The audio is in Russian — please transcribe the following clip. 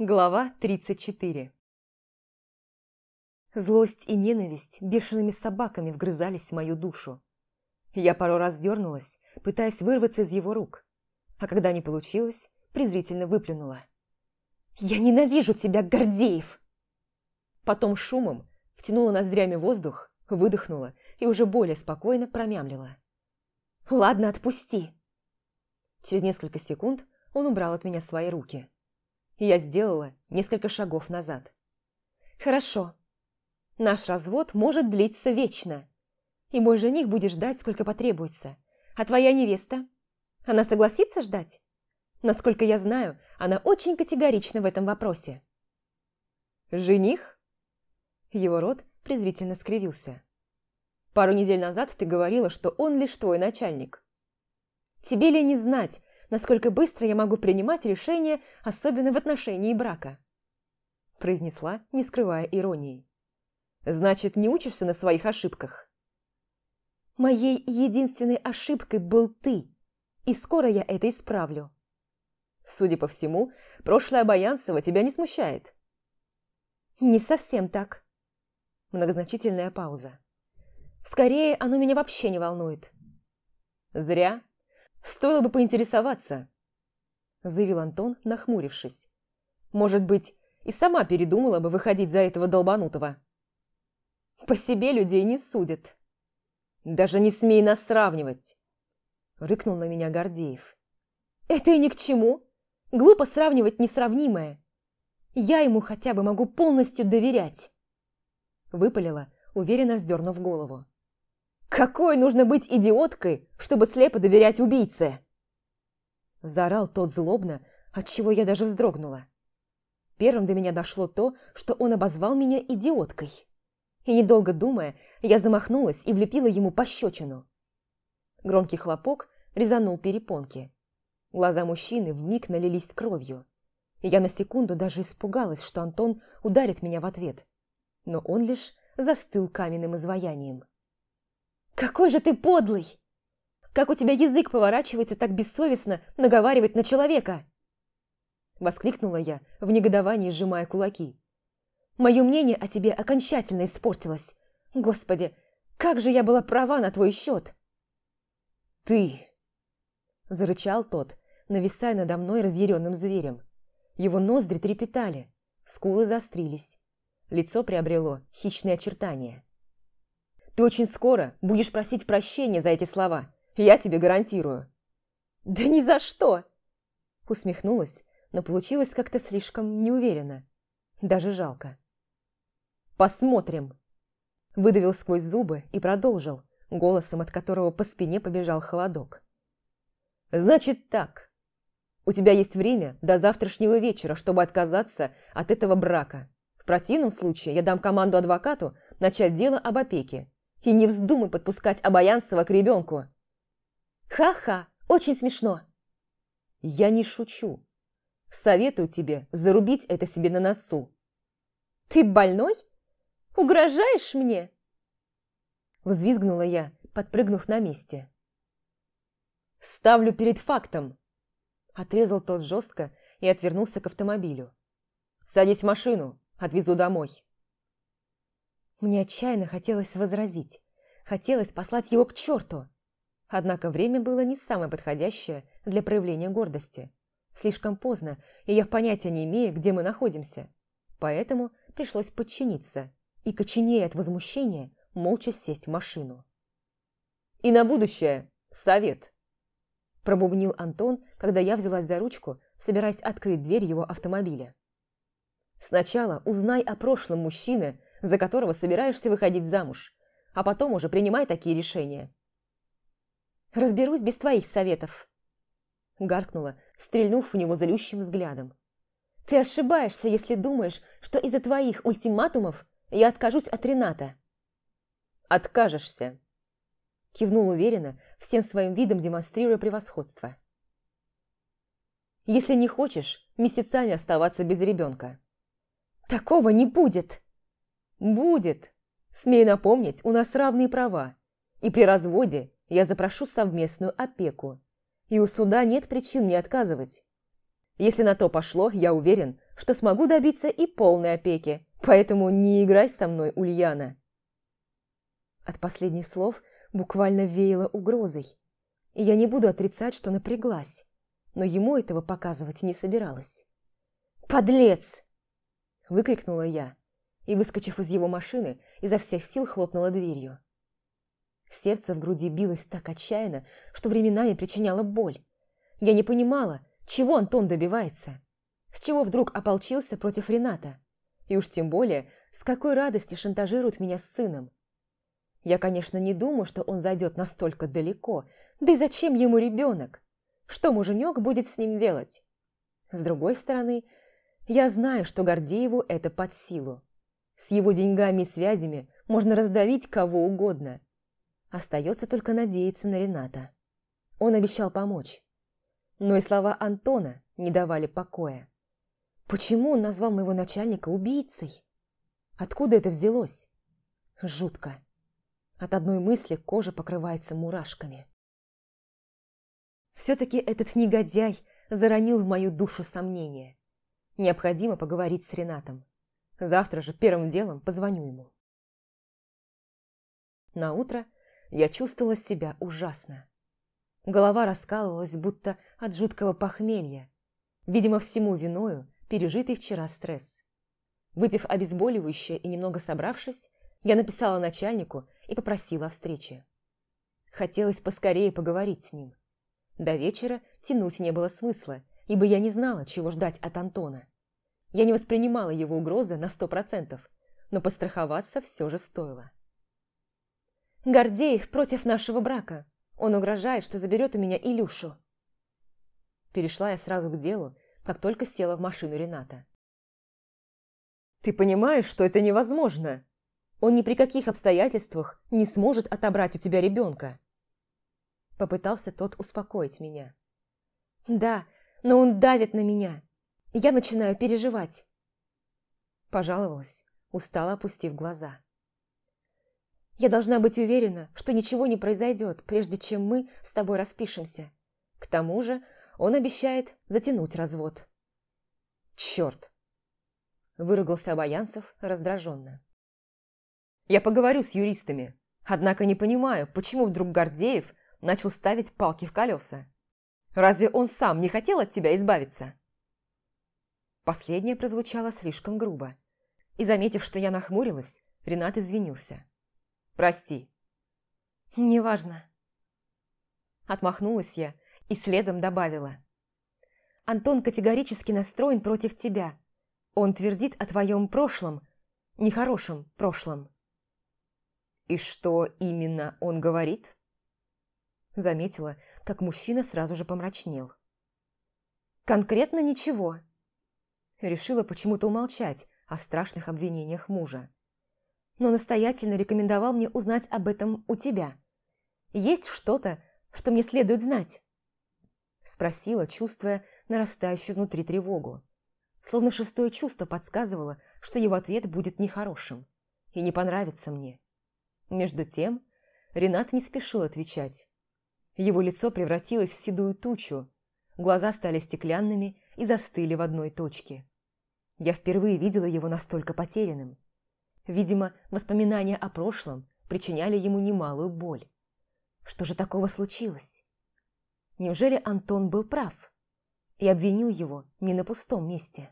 Глава 34 Злость и ненависть бешеными собаками вгрызались в мою душу. Я пару раз дернулась, пытаясь вырваться из его рук, а когда не получилось, презрительно выплюнула. «Я ненавижу тебя, Гордеев!» Потом шумом втянула ноздрями воздух, выдохнула и уже более спокойно промямлила. «Ладно, отпусти!» Через несколько секунд он убрал от меня свои руки. Я сделала несколько шагов назад. «Хорошо. Наш развод может длиться вечно. И мой жених будет ждать, сколько потребуется. А твоя невеста? Она согласится ждать? Насколько я знаю, она очень категорична в этом вопросе». «Жених?» Его рот презрительно скривился. «Пару недель назад ты говорила, что он лишь твой начальник. Тебе ли не знать, насколько быстро я могу принимать решения, особенно в отношении брака?» произнесла, не скрывая иронии. «Значит, не учишься на своих ошибках?» «Моей единственной ошибкой был ты, и скоро я это исправлю». «Судя по всему, прошлое Баянцева тебя не смущает». «Не совсем так». Многозначительная пауза. «Скорее, оно меня вообще не волнует». «Зря. «Стоило бы поинтересоваться», – заявил Антон, нахмурившись. «Может быть, и сама передумала бы выходить за этого долбанутого». «По себе людей не судят». «Даже не смей нас сравнивать!» – рыкнул на меня Гордеев. «Это и ни к чему. Глупо сравнивать несравнимое. Я ему хотя бы могу полностью доверять». Выпалила, уверенно вздернув голову. «Какой нужно быть идиоткой, чтобы слепо доверять убийце?» Заорал тот злобно, отчего я даже вздрогнула. Первым до меня дошло то, что он обозвал меня идиоткой. И недолго думая, я замахнулась и влепила ему пощечину. Громкий хлопок резанул перепонки. Глаза мужчины вмиг налились кровью. Я на секунду даже испугалась, что Антон ударит меня в ответ. Но он лишь застыл каменным изваянием. «Какой же ты подлый! Как у тебя язык поворачивается так бессовестно наговаривать на человека?» Воскликнула я, в негодовании сжимая кулаки. «Мое мнение о тебе окончательно испортилось. Господи, как же я была права на твой счет!» «Ты!» Зарычал тот, нависая надо мной разъяренным зверем. Его ноздри трепетали, скулы заострились. Лицо приобрело хищные очертания. Ты очень скоро будешь просить прощения за эти слова. Я тебе гарантирую». «Да ни за что!» Усмехнулась, но получилось как-то слишком неуверенно. Даже жалко. «Посмотрим!» Выдавил сквозь зубы и продолжил, голосом от которого по спине побежал холодок. «Значит так. У тебя есть время до завтрашнего вечера, чтобы отказаться от этого брака. В противном случае я дам команду адвокату начать дело об опеке. И не вздумай подпускать Обаянцева к ребенку. Ха-ха, очень смешно. Я не шучу. Советую тебе зарубить это себе на носу. Ты больной? Угрожаешь мне? Взвизгнула я, подпрыгнув на месте. Ставлю перед фактом. Отрезал тот жестко и отвернулся к автомобилю. Садись в машину, отвезу домой. Мне отчаянно хотелось возразить. Хотелось послать его к черту. Однако время было не самое подходящее для проявления гордости. Слишком поздно, и я понятия не имею, где мы находимся. Поэтому пришлось подчиниться и, коченея от возмущения, молча сесть в машину. «И на будущее совет!» Пробубнил Антон, когда я взялась за ручку, собираясь открыть дверь его автомобиля. «Сначала узнай о прошлом мужчины, за которого собираешься выходить замуж, а потом уже принимай такие решения. «Разберусь без твоих советов», – гаркнула, стрельнув в него залющим взглядом. «Ты ошибаешься, если думаешь, что из-за твоих ультиматумов я откажусь от Рената». «Откажешься», – кивнул уверенно, всем своим видом демонстрируя превосходство. «Если не хочешь месяцами оставаться без ребенка». «Такого не будет!» «Будет. Смею напомнить, у нас равные права. И при разводе я запрошу совместную опеку. И у суда нет причин не отказывать. Если на то пошло, я уверен, что смогу добиться и полной опеки, поэтому не играй со мной, Ульяна». От последних слов буквально веяло угрозой, и я не буду отрицать, что напряглась, но ему этого показывать не собиралась. «Подлец!» – выкрикнула я и, выскочив из его машины, изо всех сил хлопнула дверью. Сердце в груди билось так отчаянно, что временами причиняло боль. Я не понимала, чего Антон добивается. С чего вдруг ополчился против Рената? И уж тем более, с какой радости шантажирует меня с сыном. Я, конечно, не думаю, что он зайдет настолько далеко. Да и зачем ему ребенок? Что муженек будет с ним делать? С другой стороны, я знаю, что Гордееву это под силу. С его деньгами и связями можно раздавить кого угодно. Остается только надеяться на Рената. Он обещал помочь. Но и слова Антона не давали покоя. Почему он назвал моего начальника убийцей? Откуда это взялось? Жутко. От одной мысли кожа покрывается мурашками. Все-таки этот негодяй заронил в мою душу сомнения. Необходимо поговорить с Ренатом. Завтра же первым делом позвоню ему. На утро я чувствовала себя ужасно. Голова раскалывалась, будто от жуткого похмелья. Видимо, всему виною пережитый вчера стресс. Выпив обезболивающее и немного собравшись, я написала начальнику и попросила о встрече. Хотелось поскорее поговорить с ним. До вечера тянуть не было смысла, ибо я не знала, чего ждать от Антона. Я не воспринимала его угрозы на сто процентов, но постраховаться все же стоило. «Гордеев против нашего брака. Он угрожает, что заберет у меня Илюшу». Перешла я сразу к делу, как только села в машину Рената. «Ты понимаешь, что это невозможно?» Он ни при каких обстоятельствах не сможет отобрать у тебя ребенка. Попытался тот успокоить меня. Да, но он давит на меня. Я начинаю переживать. Пожаловалась, устало опустив глаза. Я должна быть уверена, что ничего не произойдет, прежде чем мы с тобой распишемся. К тому же он обещает затянуть развод. Черт! Выругался Обаянцев раздраженно. Я поговорю с юристами. Однако не понимаю, почему вдруг Гордеев начал ставить палки в колеса. Разве он сам не хотел от тебя избавиться?» Последнее прозвучало слишком грубо. И, заметив, что я нахмурилась, Ренат извинился. «Прости». «Неважно». Отмахнулась я и следом добавила. «Антон категорически настроен против тебя. Он твердит о твоем прошлом, нехорошем прошлом». «И что именно он говорит?» Заметила, как мужчина сразу же помрачнел. «Конкретно ничего». Решила почему-то умолчать о страшных обвинениях мужа. Но настоятельно рекомендовал мне узнать об этом у тебя. Есть что-то, что мне следует знать?» Спросила, чувствуя нарастающую внутри тревогу. Словно шестое чувство подсказывало, что его ответ будет нехорошим и не понравится мне. Между тем, Ренат не спешил отвечать. Его лицо превратилось в седую тучу, глаза стали стеклянными и застыли в одной точке. Я впервые видела его настолько потерянным. Видимо, воспоминания о прошлом причиняли ему немалую боль. Что же такого случилось? Неужели Антон был прав и обвинил его не на пустом месте?